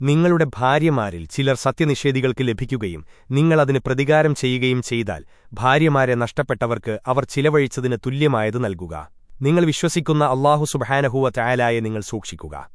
നിങ്ങളുടെ ഭാര്യമാരിൽ ചിലർ സത്യനിഷേധികൾക്ക് ലഭിക്കുകയും നിങ്ങളതിന് പ്രതികാരം ചെയ്യുകയും ചെയ്താൽ ഭാര്യമാരെ നഷ്ടപ്പെട്ടവർക്ക് അവർ ചിലവഴിച്ചതിന് തുല്യമായത് നൽകുക. നിങ്ങൾ വിശ്വസിക്കുന്ന അള്ളാഹു സുബഹാനഹുവ ചായാലായെ നിങ്ങൾ സൂക്ഷിക്കുക.